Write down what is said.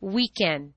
weekend.